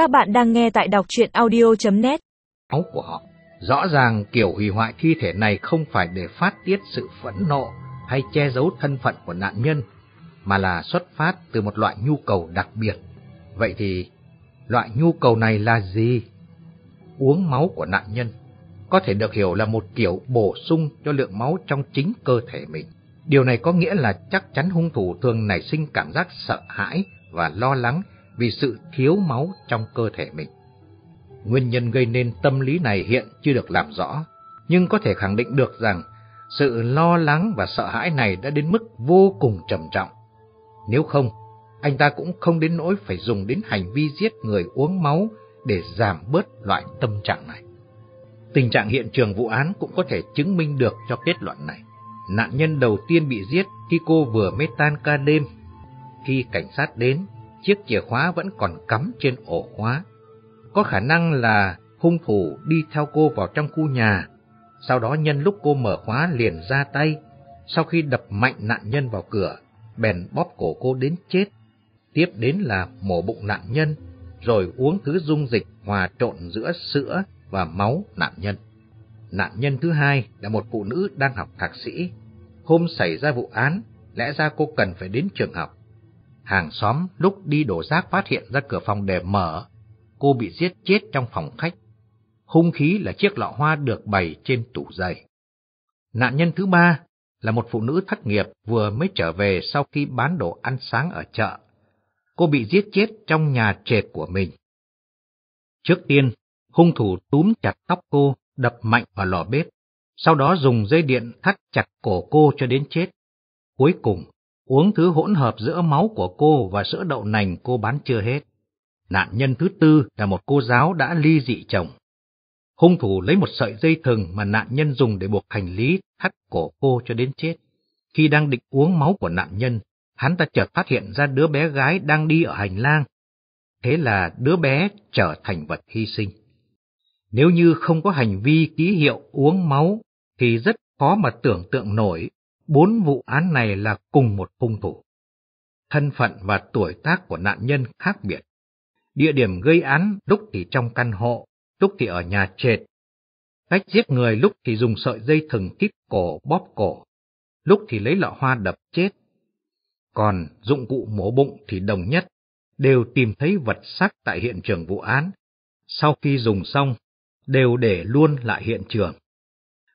Các bạn đang nghe tại đọc chuyện audio.net máu của họ. Rõ ràng kiểu hủy hoại thi thể này không phải để phát tiết sự phẫn nộ hay che giấu thân phận của nạn nhân, mà là xuất phát từ một loại nhu cầu đặc biệt. Vậy thì, loại nhu cầu này là gì? Uống máu của nạn nhân có thể được hiểu là một kiểu bổ sung cho lượng máu trong chính cơ thể mình. Điều này có nghĩa là chắc chắn hung thủ thường nảy sinh cảm giác sợ hãi và lo lắng vì sự thiếu máu trong cơ thể mình. Nguyên nhân gây nên tâm lý này hiện chưa được làm rõ, nhưng có thể khẳng định được rằng sự lo lắng và sợ hãi này đã đến mức vô cùng trầm trọng. Nếu không, anh ta cũng không đến nỗi phải dùng đến hành vi giết người uống máu để giảm bớt loại tâm trạng này. Tình trạng hiện trường vụ án cũng có thể chứng minh được cho kết luận này. Nạn nhân đầu tiên bị giết khi cô vừa mới tan ca đêm. Khi cảnh sát đến, chiếc chìa khóa vẫn còn cắm trên ổ khóa. Có khả năng là hung thủ đi theo cô vào trong khu nhà, sau đó nhân lúc cô mở khóa liền ra tay, sau khi đập mạnh nạn nhân vào cửa, bèn bóp cổ cô đến chết. Tiếp đến là mổ bụng nạn nhân, rồi uống thứ dung dịch hòa trộn giữa sữa và máu nạn nhân. Nạn nhân thứ hai là một phụ nữ đang học thạc sĩ. Hôm xảy ra vụ án, lẽ ra cô cần phải đến trường học. Hàng xóm lúc đi đổ rác phát hiện ra cửa phòng để mở, cô bị giết chết trong phòng khách. Hung khí là chiếc lọ hoa được bày trên tủ giày. Nạn nhân thứ ba là một phụ nữ thất nghiệp vừa mới trở về sau khi bán đồ ăn sáng ở chợ. Cô bị giết chết trong nhà trệt của mình. Trước tiên, hung thủ túm chặt tóc cô, đập mạnh vào lò bếp, sau đó dùng dây điện thắt chặt cổ cô cho đến chết. Cuối cùng, uống thứ hỗn hợp giữa máu của cô và sữa đậu nành cô bán chưa hết. Nạn nhân thứ tư là một cô giáo đã ly dị chồng. Hung thủ lấy một sợi dây thừng mà nạn nhân dùng để buộc hành lý thắt cổ cô cho đến chết. Khi đang định uống máu của nạn nhân, hắn ta chợt phát hiện ra đứa bé gái đang đi ở hành lang. Thế là đứa bé trở thành vật hy sinh. Nếu như không có hành vi ký hiệu uống máu, thì rất khó mà tưởng tượng nổi bốn vụ án này là cùng một hung thủ. Thân phận và tuổi tác của nạn nhân khác biệt. Địa điểm gây án lúc thì trong căn hộ, lúc thì ở nhà trệt. Cách giết người lúc thì dùng sợi dây thừng kít cổ bóp cổ, lúc thì lấy lọ hoa đập chết. Còn dụng cụ mổ bụng thì đồng nhất, đều tìm thấy vật sắc tại hiện trường vụ án. Sau khi dùng xong, đều để luôn lại hiện trường.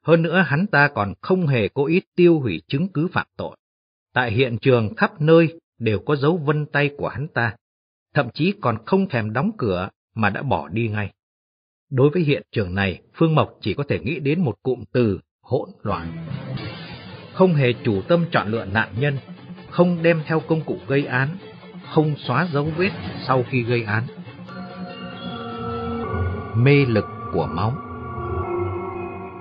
Hơn nữa hắn ta còn không hề cố ý tiêu hủy chứng cứ phạm tội. Tại hiện trường khắp nơi đều có dấu vân tay của hắn ta, thậm chí còn không thèm đóng cửa mà đã bỏ đi ngay. Đối với hiện trường này, Phương Mộc chỉ có thể nghĩ đến một cụm từ hỗn loạn. Không hề chủ tâm chọn lựa nạn nhân, không đem theo công cụ gây án, không xóa dấu vết sau khi gây án. Mê lực của máu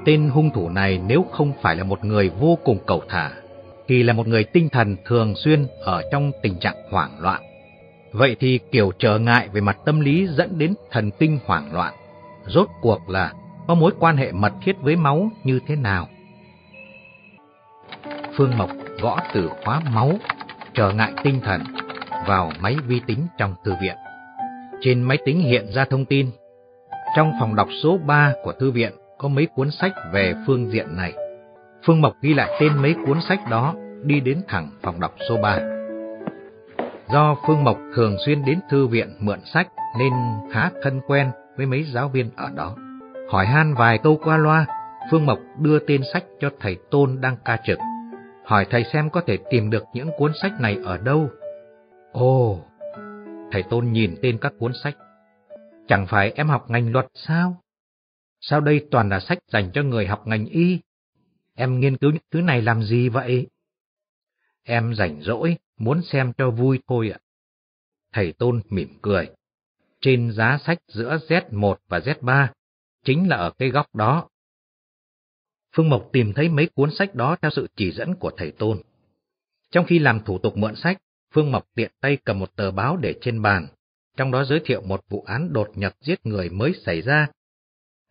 Tên hung thủ này nếu không phải là một người vô cùng cầu thả, thì là một người tinh thần thường xuyên ở trong tình trạng hoảng loạn. Vậy thì kiểu trở ngại về mặt tâm lý dẫn đến thần kinh hoảng loạn, rốt cuộc là có mối quan hệ mật thiết với máu như thế nào? Phương Mộc gõ từ khóa máu, trở ngại tinh thần vào máy vi tính trong thư viện. Trên máy tính hiện ra thông tin. Trong phòng đọc số 3 của thư viện có mấy cuốn sách về phương diện này. Phương Mộc ghi lại tên mấy cuốn sách đó, đi đến thẳng phòng đọc số 3. Do Phương Mộc thường xuyên đến thư viện mượn sách nên khá thân quen với mấy giáo viên ở đó. Hỏi han vài câu qua loa, Phương Mộc đưa tên sách cho thầy Tôn đang ca trực. Hỏi thầy xem có thể tìm được những cuốn sách này ở đâu. Ồ, thầy Tôn nhìn tên các cuốn sách. Chẳng phải em học ngành luật sao? Sao đây toàn là sách dành cho người học ngành y? Em nghiên cứu những thứ này làm gì vậy? Em rảnh rỗi, muốn xem cho vui thôi ạ. Thầy Tôn mỉm cười. Trên giá sách giữa Z1 và Z3, chính là ở cái góc đó. Phương Mộc tìm thấy mấy cuốn sách đó theo sự chỉ dẫn của thầy Tôn. Trong khi làm thủ tục mượn sách, Phương Mộc tiện tay cầm một tờ báo để trên bàn, trong đó giới thiệu một vụ án đột nhập giết người mới xảy ra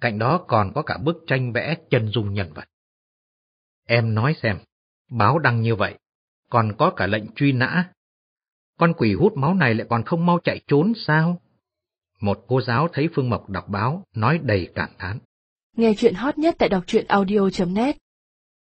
Cạnh đó còn có cả bức tranh vẽ chân dung nhân vật. Em nói xem, báo đăng như vậy, còn có cả lệnh truy nã. Con quỷ hút máu này lại còn không mau chạy trốn sao? Một cô giáo thấy Phương Mộc đọc báo, nói đầy cảm thán. Nghe chuyện hot nhất tại đọc truyện audio.net